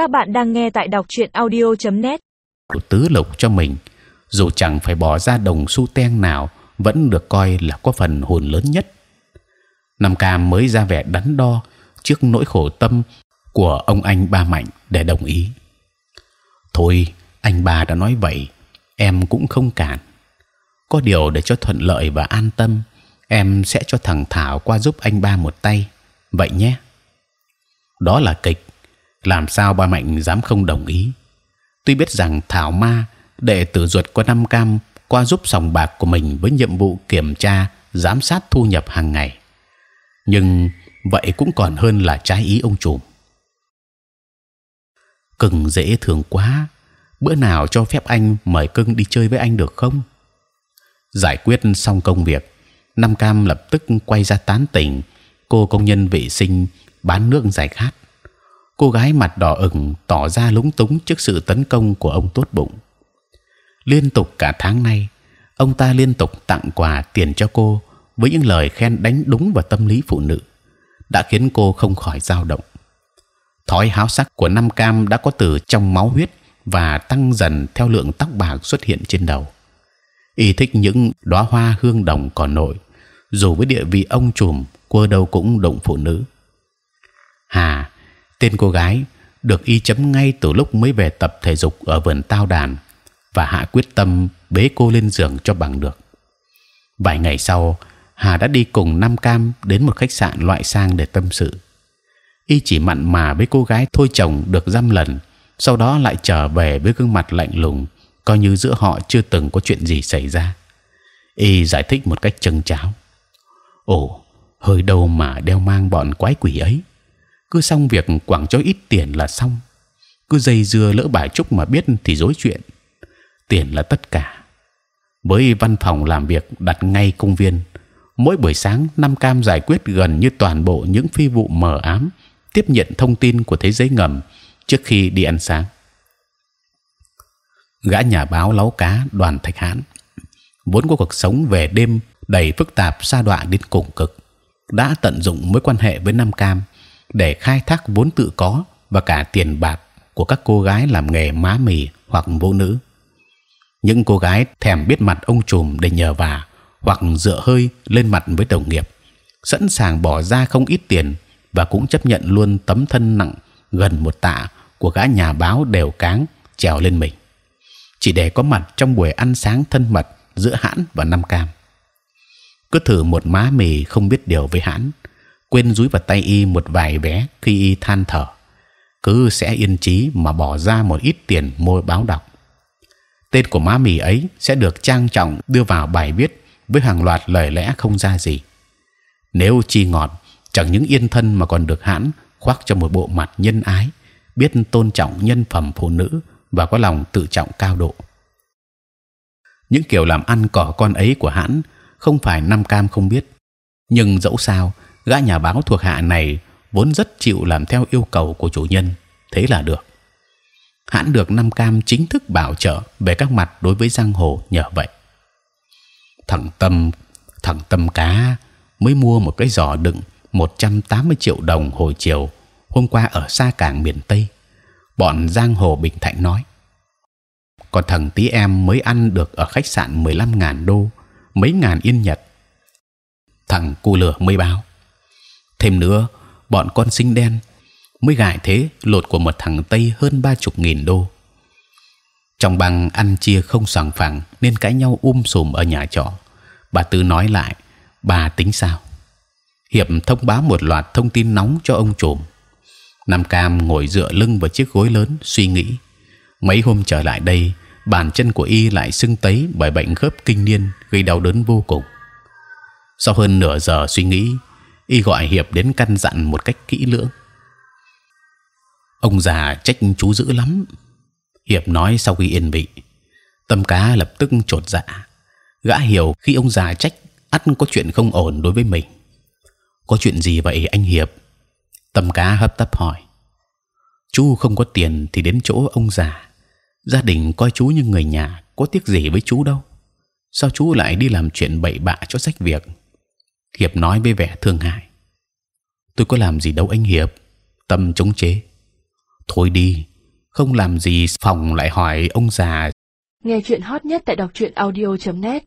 Các bạn đang nghe tại đọc truyện audio.net. tứ lục cho mình, dù chẳng phải bỏ ra đồng xu ten nào, vẫn được coi là có phần hồn lớn nhất. Nam Cam mới ra vẻ đắn đo trước nỗi khổ tâm của ông anh ba mạnh để đồng ý. Thôi, anh bà đã nói vậy, em cũng không cản. Có điều để cho thuận lợi và an tâm, em sẽ cho thằng Thảo qua giúp anh ba một tay. Vậy nhé. Đó là kịch, làm sao ba mạnh dám không đồng ý? Tuy biết rằng Thảo Ma đệ tử ruột của Nam Cam qua giúp sòng bạc của mình với nhiệm vụ kiểm tra, giám sát thu nhập hàng ngày, nhưng vậy cũng còn hơn là trái ý ông chủ. Cưng dễ thương quá, bữa nào cho phép anh mời cưng đi chơi với anh được không? Giải quyết xong công việc, Nam Cam lập tức quay ra tán tỉnh cô công nhân vệ sinh bán nước giải khát. Cô gái mặt đỏ ửng tỏ ra lúng túng trước sự tấn công của ông tốt bụng. Liên tục cả tháng nay, ông ta liên tục tặng quà tiền cho cô với những lời khen đánh đúng vào tâm lý phụ nữ, đã khiến cô không khỏi dao động. Thói háo sắc của Nam Cam đã có từ trong máu huyết và tăng dần theo lượng tóc bạc xuất hiện trên đầu. Y thích những đóa hoa hương đồng còn nổi, dù với địa vị ông trùm, cô đâu cũng động phụ nữ. Hà, tên cô gái được y chấm ngay từ lúc mới về tập thể dục ở vườn tao đàn và hạ quyết tâm bế cô lên giường cho bằng được. Vài ngày sau, Hà đã đi cùng Nam Cam đến một khách sạn loại sang để tâm sự. Y chỉ mặn mà với cô gái thôi chồng được dăm lần, sau đó lại trở về với gương mặt lạnh lùng, coi như giữa họ chưa từng có chuyện gì xảy ra. Y giải thích một cách chân cháo. Ồ, hơi đâu mà đeo mang bọn quái quỷ ấy. Cứ xong việc quảng cho ít tiền là xong. Cứ dây dưa lỡ bài trúc mà biết thì dối chuyện. Tiền là tất cả. Với văn phòng làm việc đặt ngay công viên, mỗi buổi sáng năm cam giải quyết gần như toàn bộ những phi vụ mờ ám, tiếp nhận thông tin của thế giới ngầm trước khi đi ăn sáng. Gã nhà báo láo cá đoàn thạch hãn vốn có cuộc sống về đêm đầy phức tạp sa đọa đến cùng cực đã tận dụng mối quan hệ với Nam Cam để khai thác vốn tự có và cả tiền bạc của các cô gái làm nghề má mì hoặc vũ nữ. Những cô gái thèm biết mặt ông trùm để nhờ vả hoặc dựa hơi lên mặt với đồng nghiệp, sẵn sàng bỏ ra không ít tiền và cũng chấp nhận luôn tấm thân nặng gần một tạ của gã nhà báo đều cáng trèo lên mình, chỉ để có mặt trong buổi ăn sáng thân mật giữa hãn và Nam Cam cứ thử một má mì không biết điều với hãn quên dúi vào tay y một vài vé khi y than thở. Cứ sẽ yên trí mà bỏ ra một ít tiền mua báo đọc. Tên của má mì ấy sẽ được trang trọng đưa vào bài viết với hàng loạt lời lẽ không ra gì. Nếu chi ngọt chẳng những yên thân mà còn được hãn khoác cho một bộ mặt nhân ái biết tôn trọng nhân phẩm phụ nữ và có lòng tự trọng cao độ. Những kiểu làm ăn cỏ con ấy của hãn không phải Nam Cam không biết, nhưng dẫu sao gã nhà báo thuộc hạ này vốn rất chịu làm theo yêu cầu của chủ nhân, thế là được. Hãn được Nam Cam chính thức bảo trợ về các mặt đối với giang hồ nhờ vậy. Thằng Tâm, thằng Tâm cá mới mua một cái giỏ đựng 180 triệu đồng hồi chiều hôm qua ở xa cảng miền Tây. Bọn giang hồ Bình Thạnh nói. Còn thằng tí em mới ăn được ở khách sạn 15.000 đô mấy ngàn yên nhật thằng cu lửa mới báo thêm nữa bọn con sinh đen mới gài thế lột của một thằng tây hơn ba chục nghìn đô. Trong băng ăn chia không sòng phẳng nên cãi nhau um sùm ở nhà trọ. Bà tư nói lại bà tính sao? Hiệp thông báo một loạt thông tin nóng cho ông trùm. Nam cam ngồi dựa lưng vào chiếc gối lớn suy nghĩ. Mấy hôm trở lại đây bàn chân của y lại sưng tấy bởi bệnh khớp kinh niên gây đau đớn vô cùng. Sau hơn nửa giờ suy nghĩ, y gọi hiệp đến căn dặn một cách kỹ lưỡng. Ông già trách chú dữ lắm. Hiệp nói sau khi yên vị, tâm cá lập tức trột dạ. Gã hiểu khi ông già trách, ắt có chuyện không ổn đối với mình. Có chuyện gì vậy anh Hiệp? Tâm cá hấp tấp hỏi. Chú không có tiền thì đến chỗ ông già gia đình coi chú như người nhà có tiếc gì với chú đâu sao chú lại đi làm chuyện bậy bạ cho sách việc hiệp nói với vẻ thương hại. Tôi có làm gì đâu anh hiệp, tâm chống chế. Thôi đi, không làm gì, phòng lại hỏi ông già. Nghe chuyện hot nhất tại đọc truyện audio.net